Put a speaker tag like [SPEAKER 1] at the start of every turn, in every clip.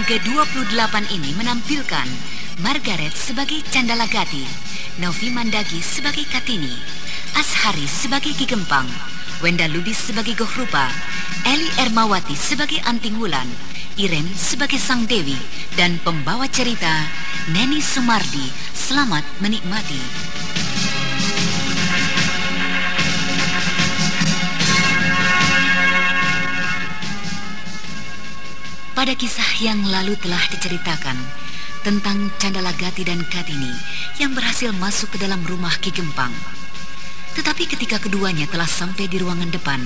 [SPEAKER 1] Yang ke-28 ini menampilkan Margaret sebagai Candalagati, Novi Mandagi sebagai Katini, Ashari sebagai Ki Gempang, Wenda Lubis sebagai Gohrupa, Eli Ermawati sebagai Anting Wulan, Irem sebagai Sang Dewi, dan pembawa cerita Neni Sumardi. Selamat menikmati. Pada kisah yang lalu telah diceritakan tentang Candalagati dan Katini yang berhasil masuk ke dalam rumah Ki Gempang. Tetapi ketika keduanya telah sampai di ruangan depan,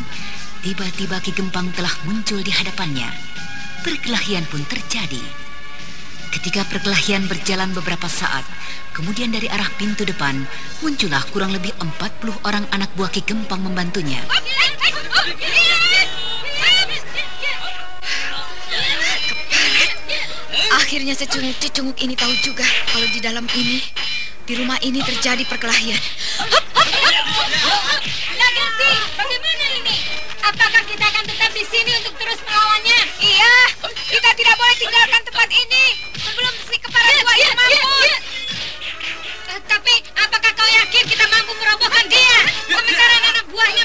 [SPEAKER 1] tiba-tiba Ki Gempang telah muncul di hadapannya. Perkelahian pun terjadi. Ketika perkelahian berjalan beberapa saat, kemudian dari arah pintu depan muncullah kurang lebih 40 orang anak buah Ki Gempang membantunya.
[SPEAKER 2] Akhirnya secunguk-cecunguk ini tahu juga kalau di dalam ini, di rumah ini terjadi perkelahian.
[SPEAKER 3] Naganti, bagaimana ini? Apakah kita akan tetap di sini untuk terus melawannya?
[SPEAKER 2] Iya, kita tidak boleh tinggalkan tempat ini sebelum si kepala tua itu mampus.
[SPEAKER 3] Eh, tapi apakah kau yakin kita mampu merobohkan dia? Sementara anak buahnya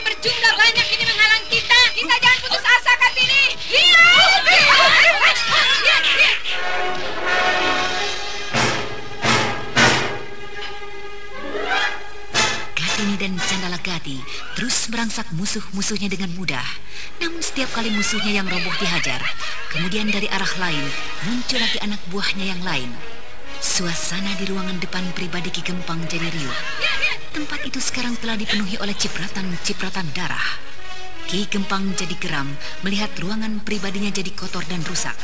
[SPEAKER 1] musuh-musuhnya dengan mudah. Namun setiap kali musuhnya yang roboh dihajar, kemudian dari arah lain muncul lagi anak buahnya yang lain. Suasana di ruangan depan pribadi Ki Gempang jadi riuh. Tempat itu sekarang telah dipenuhi oleh cipratan-cipratan darah. Ki Gempang jadi geram melihat ruangan pribadinya jadi kotor dan rusak.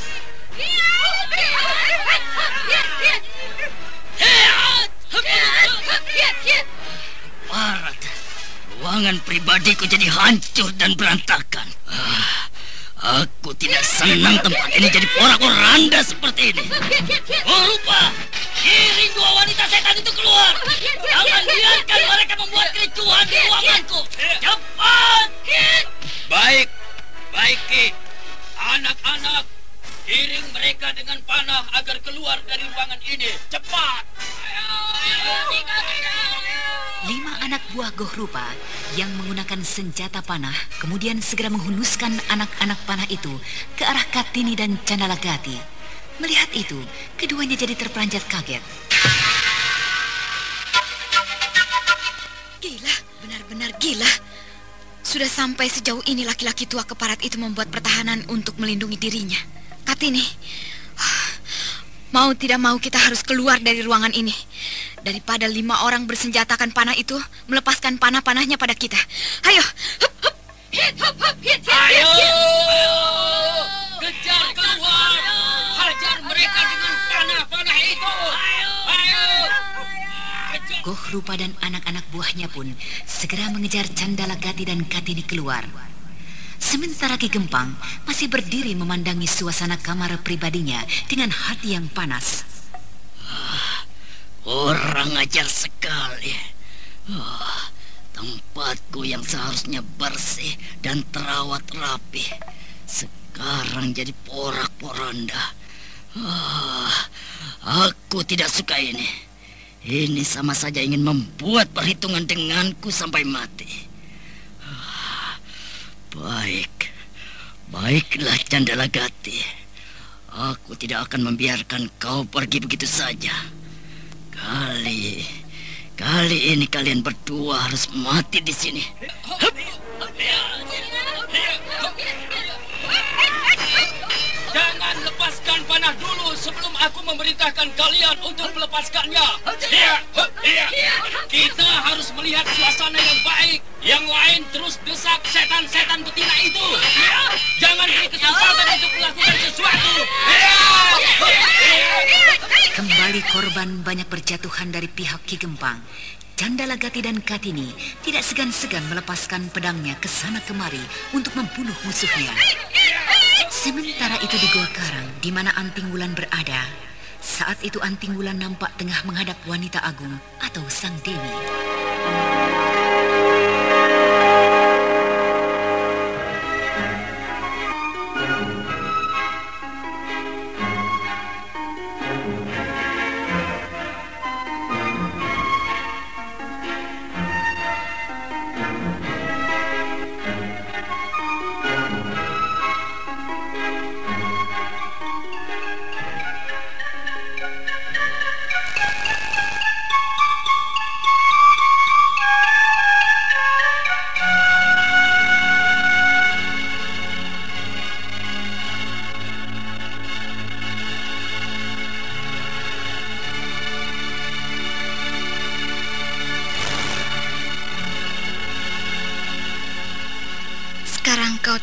[SPEAKER 4] Ruangan pribadiku jadi hancur dan berantakan. Ah, aku tidak senang tempat ini jadi porak-poranda seperti ini. Oh rupa, kirim dua wanita setan itu keluar. Jangan biarkan mereka membuat kericuhan di ruanganku. Cepat! Baik, baik Ki. Anak-anak, kiring mereka dengan panah agar keluar dari ruangan ini. Cepat!
[SPEAKER 1] Lima anak buah Gohrupa yang menggunakan senjata panah kemudian segera menghunuskan anak-anak panah itu ke arah Katini dan Candalagati. Melihat itu, keduanya jadi terperanjat kaget.
[SPEAKER 2] Gila, benar-benar gila. Sudah sampai sejauh ini laki-laki tua keparat itu membuat pertahanan untuk melindungi dirinya. Kartini, mau tidak mau kita harus keluar dari ruangan ini. Daripada lima orang bersenjatakan panah itu melepaskan panah-panahnya pada kita. Ayo, hup, hup.
[SPEAKER 4] Ayo! Kejar keluar! Hajar mereka dengan panah-panah itu! Ayo!
[SPEAKER 1] Gohrupa dan anak-anak buahnya pun segera mengejar Candalagati dan Katini keluar. Sementara Ki Gempang masih berdiri memandangi suasana kamar pribadinya dengan hati yang panas.
[SPEAKER 4] Orang ajar sekali. Oh, tempatku yang seharusnya bersih dan terawat rapi. Sekarang jadi porak-poranda. Ah, aku tidak suka ini. Ini sama saja ingin membuat perhitungan denganku sampai mati. Baik, baiklah Candalagati. Aku tidak akan membiarkan kau pergi begitu saja. Kali, kali ini kalian berdua harus mati di sini. Hup.
[SPEAKER 5] Jangan lepaskan panah dulu sebelum aku memerintahkan kalian untuk melepaskannya. Iya,
[SPEAKER 1] korban banyak berjatuhan dari pihak Ki Gempang, Candala Gati dan Katini tidak segan-segan melepaskan pedangnya ke sana kemari untuk membunuh musuhnya. Sementara itu di Gua Karang, di mana Anting Wulan berada, saat itu Anting Wulan nampak tengah menghadap wanita agung atau Sang Dewi.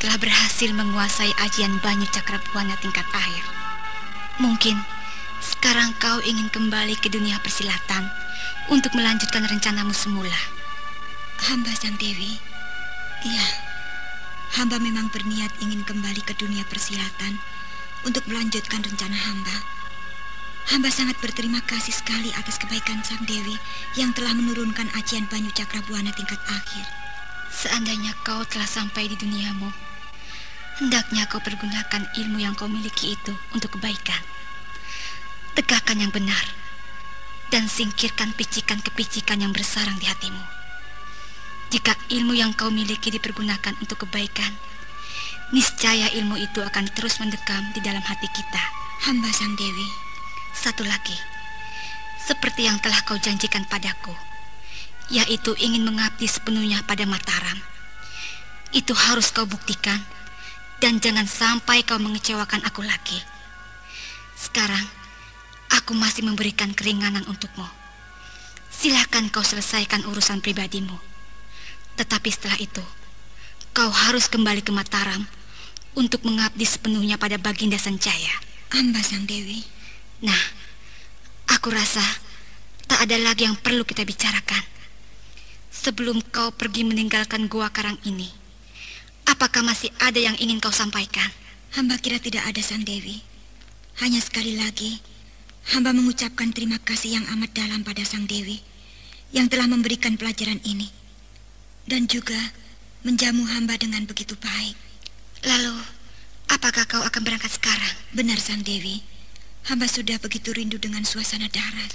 [SPEAKER 6] Telah berhasil menguasai ajian Banyu Cakrabuana tingkat akhir. Mungkin sekarang kau ingin kembali ke dunia persilatan untuk melanjutkan rencanamu semula.
[SPEAKER 7] Hamba Sang Dewi, iya, hamba memang berniat ingin kembali ke dunia persilatan untuk melanjutkan rencana hamba. Hamba sangat berterima kasih sekali atas kebaikan Sang Dewi yang telah menurunkan ajian Banyu Cakrabuana tingkat akhir.
[SPEAKER 6] Seandainya kau telah sampai di duniamu, hendaknya kau pergunakan ilmu yang kau miliki itu untuk kebaikan. Tegakkan yang benar dan singkirkan picikan-kepicikan yang bersarang di hatimu. Jika ilmu yang kau miliki dipergunakan untuk kebaikan, niscaya ilmu itu akan terus mendekam di dalam hati kita.
[SPEAKER 7] Hamba Sang Dewi,
[SPEAKER 6] Satu lagi, seperti yang telah kau janjikan padaku, yaitu ingin mengabdi sepenuhnya pada Mataram. Itu harus kau buktikan, dan jangan sampai kau mengecewakan aku lagi. Sekarang, aku masih memberikan keringanan untukmu. Silahkan kau selesaikan urusan pribadimu. Tetapi setelah itu, kau harus kembali ke Mataram untuk mengabdi sepenuhnya pada Baginda Sanjaya.
[SPEAKER 7] hamba Sang Dewi.
[SPEAKER 6] Nah, aku rasa tak ada lagi yang perlu kita bicarakan. Sebelum kau pergi meninggalkan gua karang ini, apakah masih ada yang ingin kau sampaikan?
[SPEAKER 7] Hamba kira tidak ada Sang Dewi. Hanya sekali lagi, hamba mengucapkan terima kasih yang amat dalam pada Sang Dewi yang telah memberikan pelajaran ini. Dan juga menjamu hamba dengan begitu baik.
[SPEAKER 6] Lalu, apakah kau akan berangkat sekarang?
[SPEAKER 7] Benar Sang Dewi, hamba sudah begitu rindu dengan suasana darat.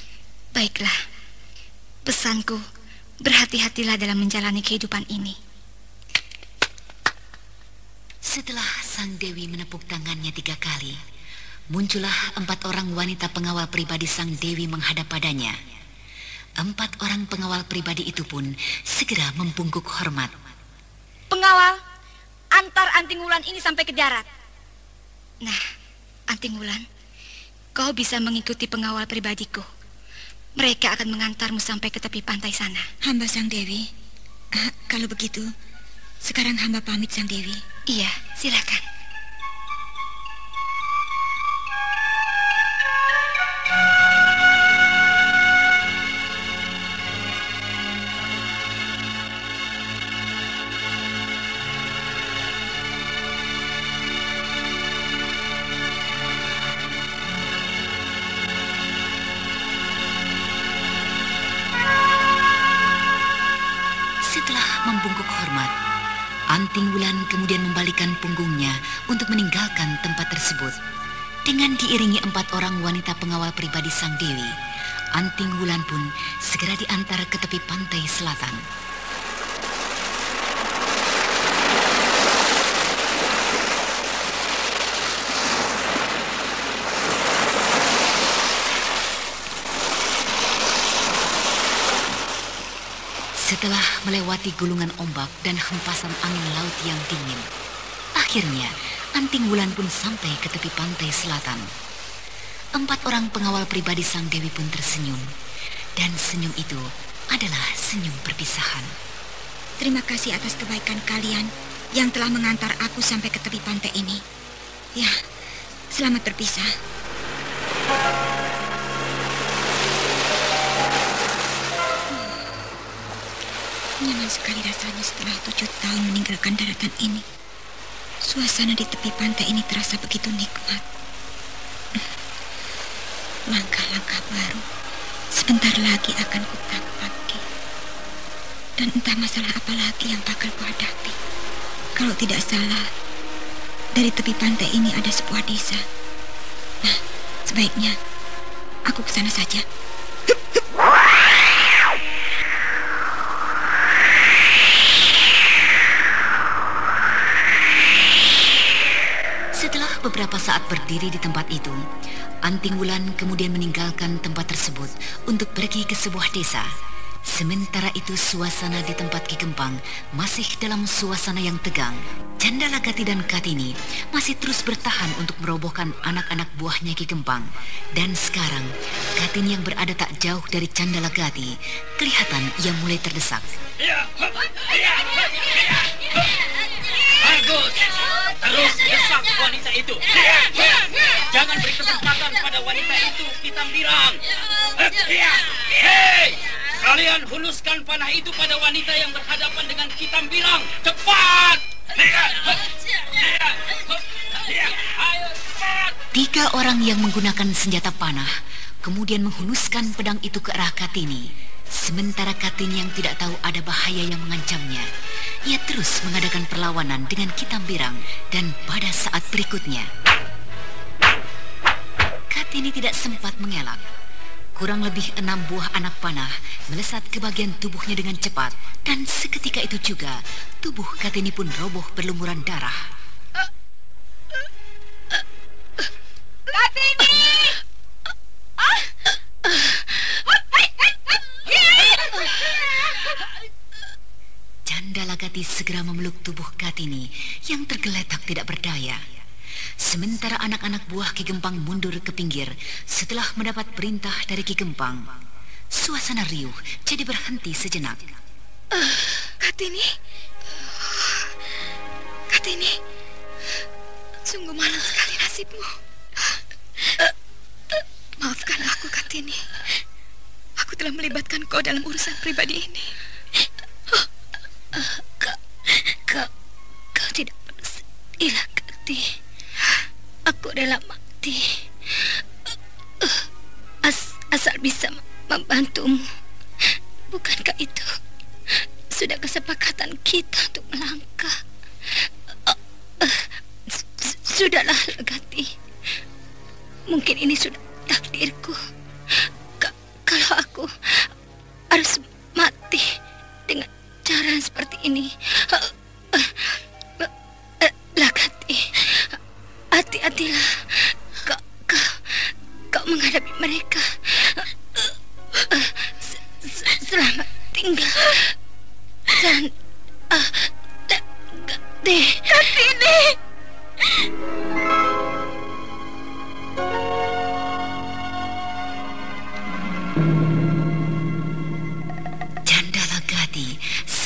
[SPEAKER 6] Baiklah, pesanku, berhati-hatilah dalam menjalani kehidupan ini.
[SPEAKER 1] Setelah Sang Dewi menepuk tangannya tiga kali, muncullah empat orang wanita pengawal pribadi Sang Dewi menghadap padanya. Empat orang pengawal pribadi itu pun segera membungkuk hormat.
[SPEAKER 8] Pengawal, antar anting wulan ini sampai ke darat.
[SPEAKER 6] Nah, Anting Wulan, kau bisa mengikuti pengawal pribadiku. Mereka akan mengantarmu sampai ke tepi pantai sana.
[SPEAKER 7] Hamba Sang Dewi, ah, kalau begitu, sekarang hamba pamit Sang Dewi.
[SPEAKER 6] Iya, silakan.
[SPEAKER 1] Anting Wulan kemudian membalikan punggungnya untuk meninggalkan tempat tersebut. Dengan diiringi empat orang wanita pengawal pribadi Sang Dewi, Anting Wulan pun segera diantar ke tepi pantai selatan. Setelah melewati gulungan ombak dan hempasan angin laut yang dingin, akhirnya Anting Wulan pun sampai ke tepi pantai selatan. Empat orang pengawal pribadi Sang Dewi pun tersenyum, dan senyum itu adalah senyum perpisahan.
[SPEAKER 7] Terima kasih atas kebaikan kalian yang telah mengantar aku sampai ke tepi pantai ini. Ya, selamat berpisah. Menyenangkan sekali rasanya setelah tujuh tahun meninggalkan daratan ini. Suasana di tepi pantai ini terasa begitu nikmat. Langkah-langkah baru sebentar lagi akan kutapaki. Dan entah masalah apa lagi yang bakal kuhadapi. Kalau tidak salah, dari tepi pantai ini ada sebuah desa. Nah, sebaiknya aku ke sana saja.
[SPEAKER 1] Beberapa saat berdiri di tempat itu, Anting Wulan kemudian meninggalkan tempat tersebut untuk pergi ke sebuah desa. Sementara itu suasana di tempat Ki Gempang masih dalam suasana yang tegang. Candala Gati dan Katini masih terus bertahan untuk merobohkan anak-anak buahnya Ki Gempang. Dan sekarang Katini yang berada tak jauh dari Candala Gati kelihatan ia mulai terdesak.
[SPEAKER 5] Bagus. Terus desak wanita itu. Jangan beri kesempatan pada wanita itu, kita bilang. Hei, kalian huluskan panah itu pada wanita yang berhadapan dengan. Cepat. Ayo cepat.
[SPEAKER 1] Tiga orang yang menggunakan senjata panah kemudian menghunuskan pedang itu ke arah Katini. Sementara Katini yang tidak tahu ada bahaya yang mengancamnya, ia terus mengadakan perlawanan dengan Kitambirang dan pada saat berikutnya, Katini tidak sempat mengelak. Kurang lebih enam buah anak panah melesat ke bagian tubuhnya dengan cepat dan seketika itu juga tubuh Katini pun roboh berlumuran darah.
[SPEAKER 8] Kartini!
[SPEAKER 1] Gati segera memeluk tubuh Katini yang tergeletak tidak berdaya. Sementara anak-anak buah Ki Gempang mundur ke pinggir setelah mendapat perintah dari Ki Gempang. Suasana riuh jadi berhenti sejenak.
[SPEAKER 2] Kartini. Kartini. Sungguh malang sekali nasibmu. Maafkanlah aku, Kartini. Aku telah melibatkan kau dalam urusan pribadi ini.
[SPEAKER 8] Kau, sedih, Karti. Aku rela mati. As, asal bisa membantumu. Bukankah itu sudah kesepakatan kita untuk melangkah? Sudahlah, Legati. Mungkin ini sudah takdirku.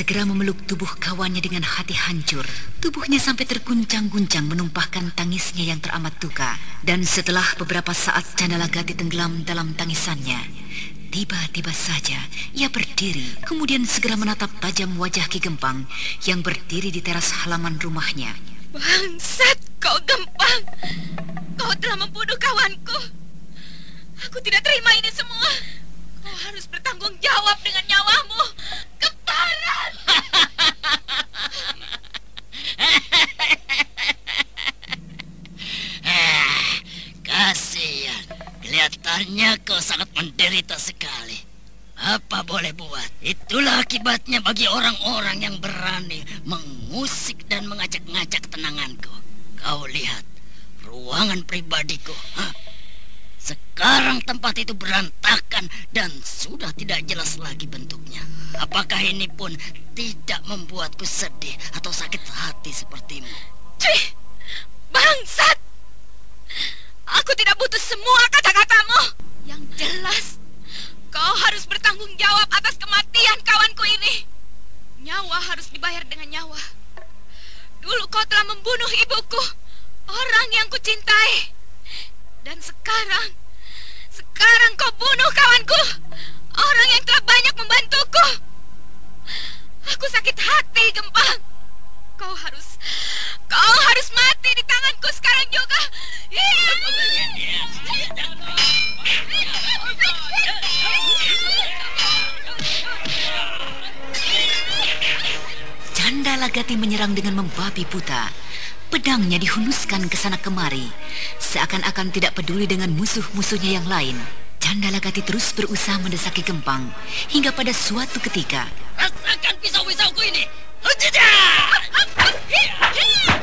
[SPEAKER 1] Segera memeluk tubuh kawannya dengan hati hancur. Tubuhnya sampai terguncang-guncang menumpahkan tangisnya yang teramat duka. Dan setelah beberapa saat Candala Gati tenggelam dalam tangisannya, tiba-tiba saja ia berdiri, kemudian segera menatap tajam wajah Ki Gempang yang berdiri di teras halaman rumahnya.
[SPEAKER 2] Bangsat, kau gempang. Kau telah membunuh kawanku. Aku tidak terima ini semua. Kau harus bertanggung jawab dengan nyawamu.
[SPEAKER 4] Kelihatannya kau sangat menderita sekali. Apa boleh buat? Itulah akibatnya bagi orang-orang yang berani mengusik dan mengajak-ngajak tenanganku. Kau lihat, ruangan pribadiku. Hah? Sekarang tempat itu berantakan dan sudah tidak jelas lagi bentuknya. Apakah ini pun tidak membuatku sedih atau sakit hati sepertimu?
[SPEAKER 2] Cih, bangsat! Aku tidak butuh semua kata-katamu. Yang jelas, kau harus bertanggung jawab atas kematian kawanku ini. Nyawa harus dibayar dengan nyawa. Dulu kau telah membunuh ibuku, orang yang kucintai. Dan sekarang, sekarang kau bunuh kawanku, orang yang telah banyak membantuku. Aku Kau
[SPEAKER 1] harus mati di tanganku sekarang juga. Canda Lagati menyerang dengan membabi buta. Pedangnya dihunuskan ke sana kemari, seakan-akan tidak peduli dengan musuh-musuhnya yang lain. Canda Lagati terus berusaha mendesaki Gempang, hingga pada suatu ketika...
[SPEAKER 4] Rasakan pisau-pisauku ini! Hujijah!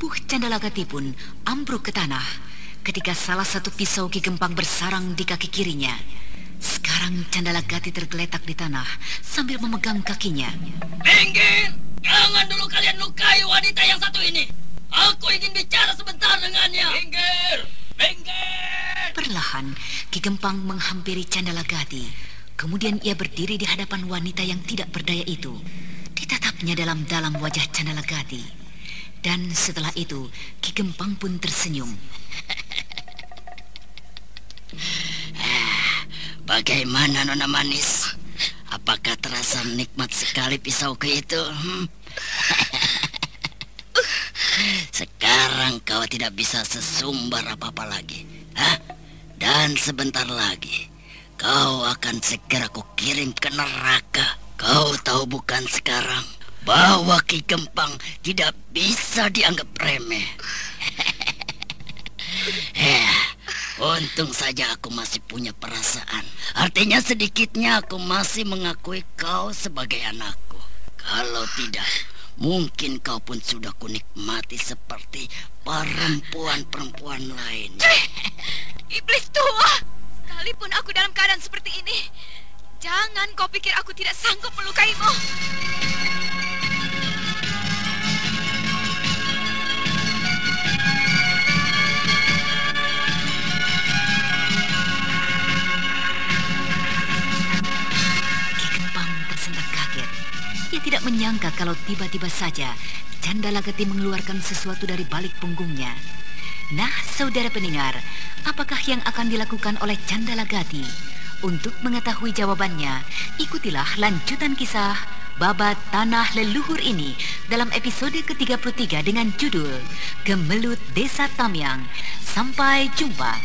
[SPEAKER 1] Tubuh Candalagati pun ambruk ke tanah ketika salah satu pisau Ki Gempang bersarang di kaki kirinya. Sekarang Candalagati tergeletak di tanah sambil memegang kakinya.
[SPEAKER 4] Minggir! Jangan dulu kalian lukai wanita yang satu ini. Aku ingin bicara sebentar dengannya.
[SPEAKER 5] Minggir! Minggir!
[SPEAKER 1] Perlahan, Ki Gempang menghampiri Candalagati. Kemudian ia berdiri di hadapan wanita yang tidak berdaya itu. Ditatapnya dalam-dalam wajah Candalagati. Dan setelah itu, Ki Gempang pun tersenyum.
[SPEAKER 4] Bagaimana Nona Manis? Apakah terasa nikmat sekali pisauku itu? Hmm? Sekarang kau tidak bisa sesumbar apa-apa lagi. Hah? Dan sebentar lagi, kau akan segera kukirim ke neraka. Kau tahu bukan sekarang bahwa Ki Gempang tidak bisa dianggap remeh. Eh, untung saja aku masih punya perasaan. Artinya sedikitnya aku masih mengakui kau sebagai anakku. Kalau tidak, mungkin kau pun sudah kunikmati seperti perempuan-perempuan lain.
[SPEAKER 6] Iblis tua! Sekalipun aku dalam keadaan seperti ini, jangan kau pikir aku tidak sanggup melukaimu.
[SPEAKER 1] Kalau tiba-tiba saja Candalagati mengeluarkan sesuatu dari balik punggungnya. Nah, saudara pendengar, apakah yang akan dilakukan oleh Candalagati? Untuk mengetahui jawabannya, ikutilah lanjutan kisah Babat Tanah Leluhur ini dalam episode ke-33 dengan judul Gemelut Desa Tamyang. Sampai jumpa.